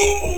Oh!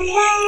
Yeah.